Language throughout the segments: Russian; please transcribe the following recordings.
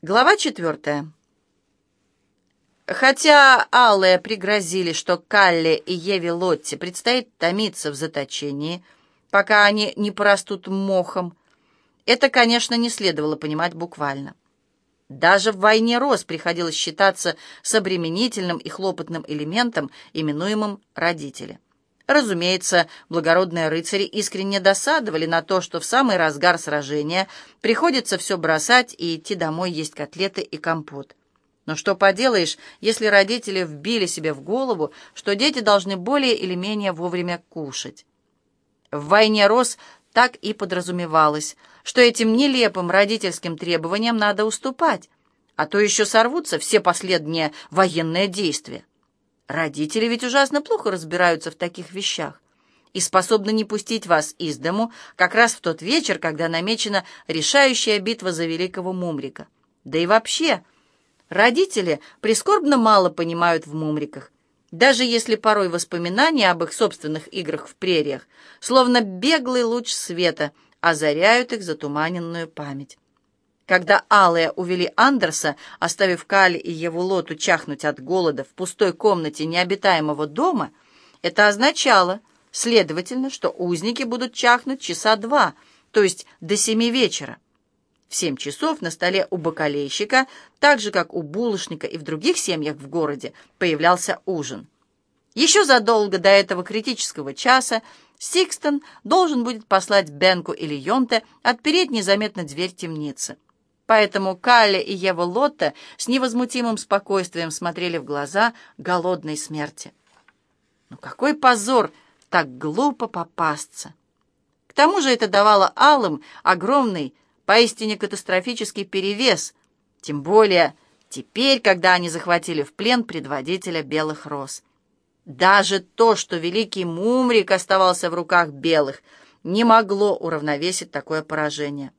Глава четвертая. Хотя Алле пригрозили, что Калле и Еве Лотте предстоит томиться в заточении, пока они не порастут мохом, это, конечно, не следовало понимать буквально. Даже в «Войне роз» приходилось считаться с обременительным и хлопотным элементом, именуемым «родители». Разумеется, благородные рыцари искренне досадовали на то, что в самый разгар сражения приходится все бросать и идти домой есть котлеты и компот. Но что поделаешь, если родители вбили себе в голову, что дети должны более или менее вовремя кушать. В «Войне роз» так и подразумевалось, что этим нелепым родительским требованиям надо уступать, а то еще сорвутся все последние военные действия. Родители ведь ужасно плохо разбираются в таких вещах и способны не пустить вас из дому как раз в тот вечер, когда намечена решающая битва за великого Мумрика. Да и вообще, родители прискорбно мало понимают в Мумриках, даже если порой воспоминания об их собственных играх в прериях, словно беглый луч света, озаряют их затуманенную память. Когда алые увели Андерса, оставив Кали и его лоту чахнуть от голода в пустой комнате необитаемого дома, это означало, следовательно, что узники будут чахнуть часа два, то есть до семи вечера. В семь часов на столе у бакалейщика, так же, как у булочника и в других семьях в городе, появлялся ужин. Еще задолго до этого критического часа Сикстон должен будет послать Бенку или Йонте отпереть незаметно дверь темницы. Поэтому Калли и Ева Лотта с невозмутимым спокойствием смотрели в глаза голодной смерти. Ну какой позор так глупо попасться! К тому же это давало алым огромный, поистине катастрофический перевес, тем более теперь, когда они захватили в плен предводителя белых роз. Даже то, что великий Мумрик оставался в руках белых, не могло уравновесить такое поражение.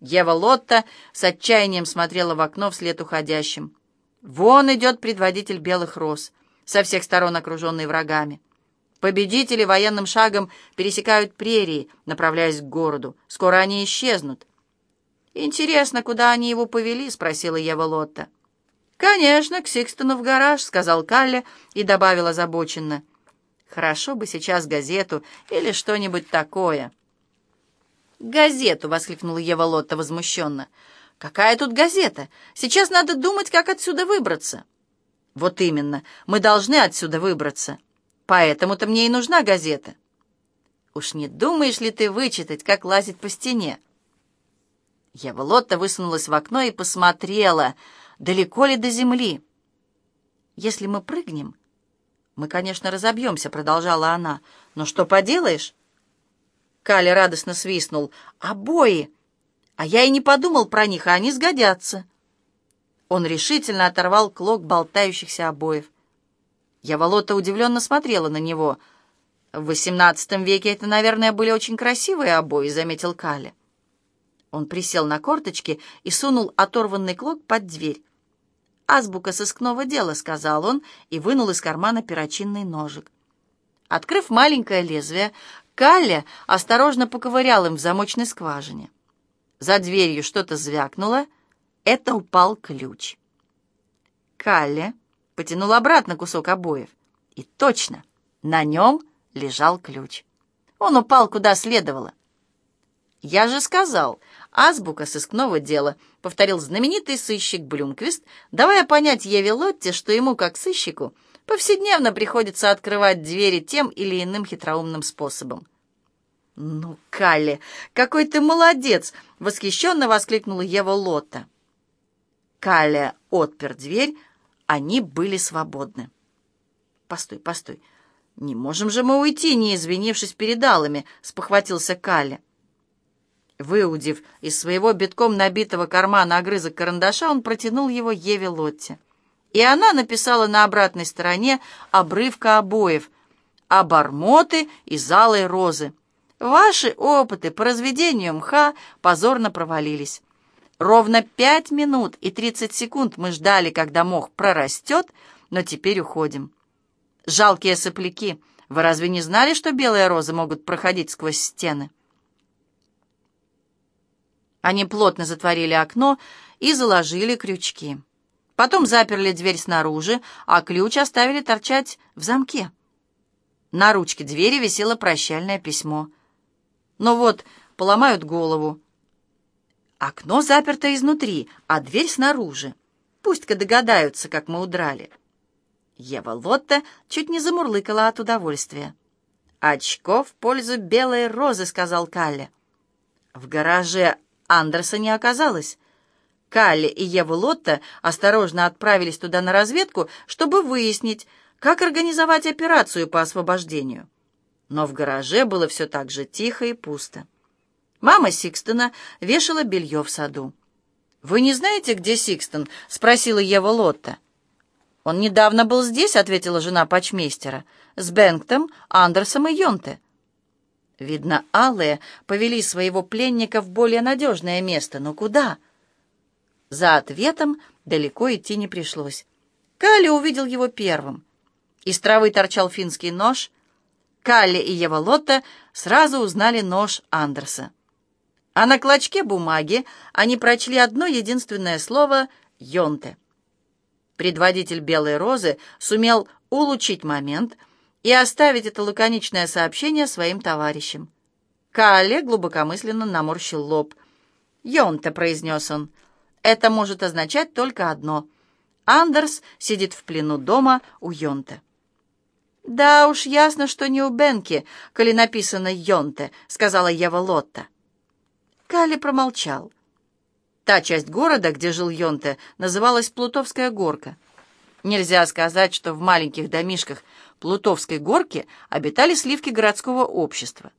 Ева Лотта с отчаянием смотрела в окно вслед уходящим. Вон идет предводитель белых роз, со всех сторон окруженный врагами. Победители военным шагом пересекают прерии, направляясь к городу. Скоро они исчезнут. «Интересно, куда они его повели?» — спросила Ева Лотта. «Конечно, к Сикстону в гараж», — сказал Калли и добавил озабоченно. «Хорошо бы сейчас газету или что-нибудь такое». «Газету!» — воскликнула Ева Лотта возмущенно. «Какая тут газета? Сейчас надо думать, как отсюда выбраться». «Вот именно, мы должны отсюда выбраться. Поэтому-то мне и нужна газета». «Уж не думаешь ли ты вычитать, как лазить по стене?» Ева Лотта высунулась в окно и посмотрела, далеко ли до земли. «Если мы прыгнем...» «Мы, конечно, разобьемся», — продолжала она. «Но что поделаешь?» Каля радостно свистнул. «Обои! А я и не подумал про них, а они сгодятся!» Он решительно оторвал клок болтающихся обоев. Я Волота удивленно смотрела на него. «В XVIII веке это, наверное, были очень красивые обои», — заметил Каля. Он присел на корточки и сунул оторванный клок под дверь. «Азбука сыскного дела», — сказал он и вынул из кармана перочинный ножик. Открыв маленькое лезвие, Калле осторожно поковырял им в замочной скважине. За дверью что-то звякнуло. Это упал ключ. Калле потянул обратно кусок обоев. И точно, на нем лежал ключ. Он упал куда следовало. «Я же сказал, азбука сыскного дела», — повторил знаменитый сыщик Блюмквист, давая понять Еве Лотте, что ему, как сыщику, — Повседневно приходится открывать двери тем или иным хитроумным способом. «Ну, Калли, какой ты молодец!» — восхищенно воскликнула Ева Лотта. Калли отпер дверь, они были свободны. «Постой, постой, не можем же мы уйти, не извинившись перед алами», — спохватился Калли. Выудив из своего битком набитого кармана огрызок карандаша, он протянул его Еве Лотте и она написала на обратной стороне обрывка обоев «Обормоты из алой розы». Ваши опыты по разведению мха позорно провалились. Ровно пять минут и тридцать секунд мы ждали, когда мох прорастет, но теперь уходим. Жалкие сопляки, вы разве не знали, что белые розы могут проходить сквозь стены? Они плотно затворили окно и заложили крючки. Потом заперли дверь снаружи, а ключ оставили торчать в замке. На ручке двери висело прощальное письмо. Но ну вот, поломают голову. Окно заперто изнутри, а дверь снаружи. Пусть-ка догадаются, как мы удрали. Ева Лотта чуть не замурлыкала от удовольствия. «Очко в пользу белой розы», — сказал Калли. В гараже Андерса не оказалось. Калли и Ева Лотта осторожно отправились туда на разведку, чтобы выяснить, как организовать операцию по освобождению. Но в гараже было все так же тихо и пусто. Мама Сикстона вешала белье в саду. «Вы не знаете, где Сикстон?» — спросила Ева Лотта. «Он недавно был здесь», — ответила жена почмейстера, «с Бенгтом, Андерсом и Йонте». Видно, алые повели своего пленника в более надежное место, но куда? За ответом далеко идти не пришлось. Калли увидел его первым. Из травы торчал финский нож. Калли и Ева Лотта сразу узнали нож Андерса. А на клочке бумаги они прочли одно единственное слово «Йонте». Предводитель «Белой розы» сумел улучшить момент и оставить это лаконичное сообщение своим товарищам. Калле глубокомысленно наморщил лоб. «Йонте», — произнес он, — «это может означать только одно. Андерс сидит в плену дома у Йонте». «Да уж, ясно, что не у Бенки, коли написано «Йонте», — сказала Ева Лотта. Калли промолчал. Та часть города, где жил Йонте, называлась Плутовская горка. Нельзя сказать, что в маленьких домишках Плутовской горки обитали сливки городского общества.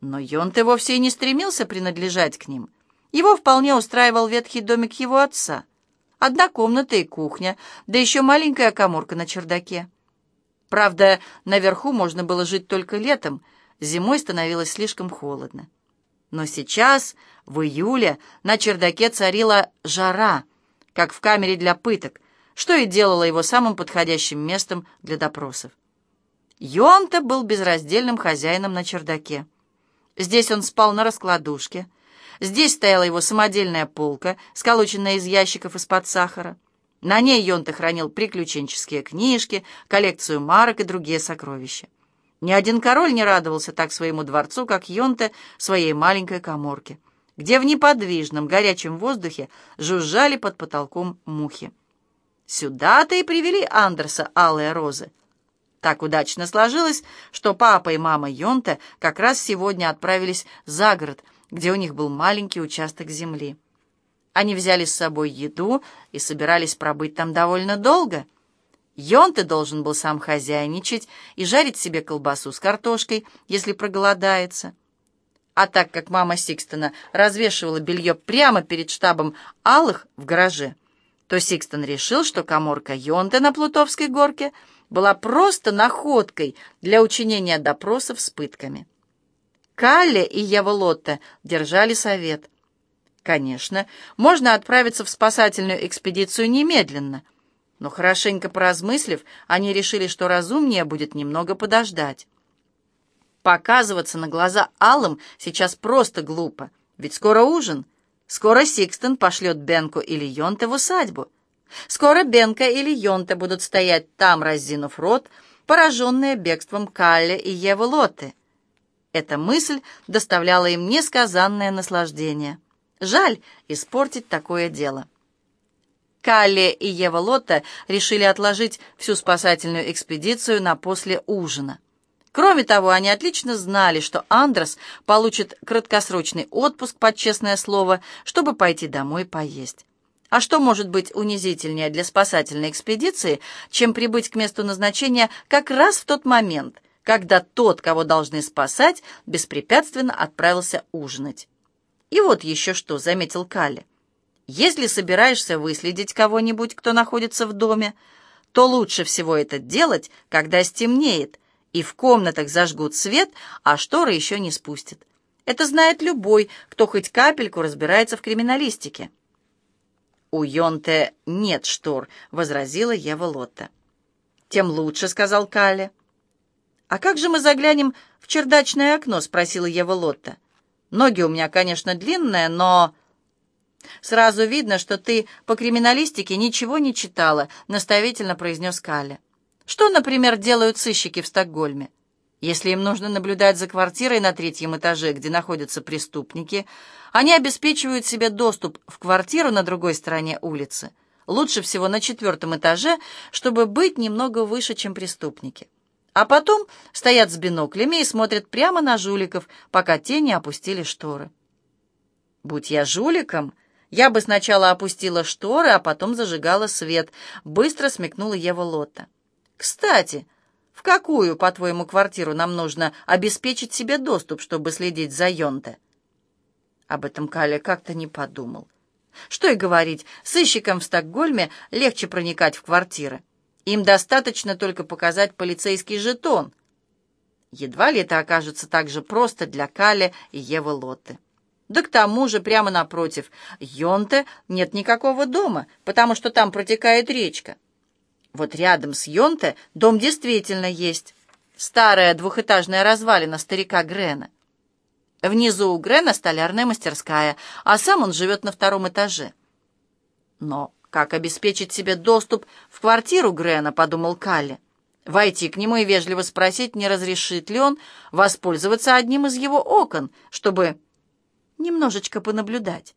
Но Йонте вовсе и не стремился принадлежать к ним. Его вполне устраивал ветхий домик его отца. Одна комната и кухня, да еще маленькая коморка на чердаке. Правда, наверху можно было жить только летом, зимой становилось слишком холодно. Но сейчас, в июле, на чердаке царила жара, как в камере для пыток, что и делало его самым подходящим местом для допросов. Йонта был безраздельным хозяином на чердаке. Здесь он спал на раскладушке. Здесь стояла его самодельная полка, сколоченная из ящиков из-под сахара. На ней Йонта хранил приключенческие книжки, коллекцию марок и другие сокровища. Ни один король не радовался так своему дворцу, как Йонте своей маленькой коморке, где в неподвижном горячем воздухе жужжали под потолком мухи. Сюда-то и привели Андерса алые розы. Так удачно сложилось, что папа и мама Йонте как раз сегодня отправились за город, где у них был маленький участок земли. Они взяли с собой еду и собирались пробыть там довольно долго — Йонте должен был сам хозяйничать и жарить себе колбасу с картошкой, если проголодается. А так как мама Сикстона развешивала белье прямо перед штабом Алых в гараже, то Сикстон решил, что коморка Йонте на Плутовской горке была просто находкой для учинения допросов с пытками. Калле и Ева держали совет. Конечно, можно отправиться в спасательную экспедицию немедленно — но хорошенько поразмыслив, они решили, что разумнее будет немного подождать. Показываться на глаза Аллам сейчас просто глупо, ведь скоро ужин. Скоро Сикстон пошлет Бенку или Йонте в усадьбу. Скоро Бенка или Йонте будут стоять там, разинув рот, пораженные бегством Калли и Евы Лотты. Эта мысль доставляла им несказанное наслаждение. Жаль испортить такое дело. Калли и Ева Лотта решили отложить всю спасательную экспедицию на после ужина. Кроме того, они отлично знали, что Андрес получит краткосрочный отпуск под честное слово, чтобы пойти домой поесть. А что может быть унизительнее для спасательной экспедиции, чем прибыть к месту назначения как раз в тот момент, когда тот, кого должны спасать, беспрепятственно отправился ужинать? И вот еще что, заметил Калли. Если собираешься выследить кого-нибудь, кто находится в доме, то лучше всего это делать, когда стемнеет, и в комнатах зажгут свет, а шторы еще не спустят. Это знает любой, кто хоть капельку разбирается в криминалистике. «У Йонте нет штор», — возразила Ева Лотта. «Тем лучше», — сказал Калле. «А как же мы заглянем в чердачное окно?» — спросила Ева Лотта. «Ноги у меня, конечно, длинные, но...» «Сразу видно, что ты по криминалистике ничего не читала», — наставительно произнес Калли. «Что, например, делают сыщики в Стокгольме? Если им нужно наблюдать за квартирой на третьем этаже, где находятся преступники, они обеспечивают себе доступ в квартиру на другой стороне улицы, лучше всего на четвертом этаже, чтобы быть немного выше, чем преступники. А потом стоят с биноклями и смотрят прямо на жуликов, пока те не опустили шторы. Будь я жуликом, я бы сначала опустила шторы, а потом зажигала свет, быстро смекнула Ева Лотта. Кстати, в какую, по-твоему, квартиру нам нужно обеспечить себе доступ, чтобы следить за Йонте? Об этом Каля как-то не подумал. Что и говорить, сыщикам в Стокгольме легче проникать в квартиры. Им достаточно только показать полицейский жетон. Едва ли это окажется так же просто для Кали и Евы Лотты. Да к тому же, прямо напротив, Йонте нет никакого дома, потому что там протекает речка. Вот рядом с Йонте дом действительно есть. Старая двухэтажная развалина старика Грена. Внизу у Грена столярная мастерская, а сам он живет на втором этаже. Но как обеспечить себе доступ в квартиру Грена, подумал Калли. Войти к нему и вежливо спросить, не разрешит ли он воспользоваться одним из его окон, чтобы немножечко понаблюдать.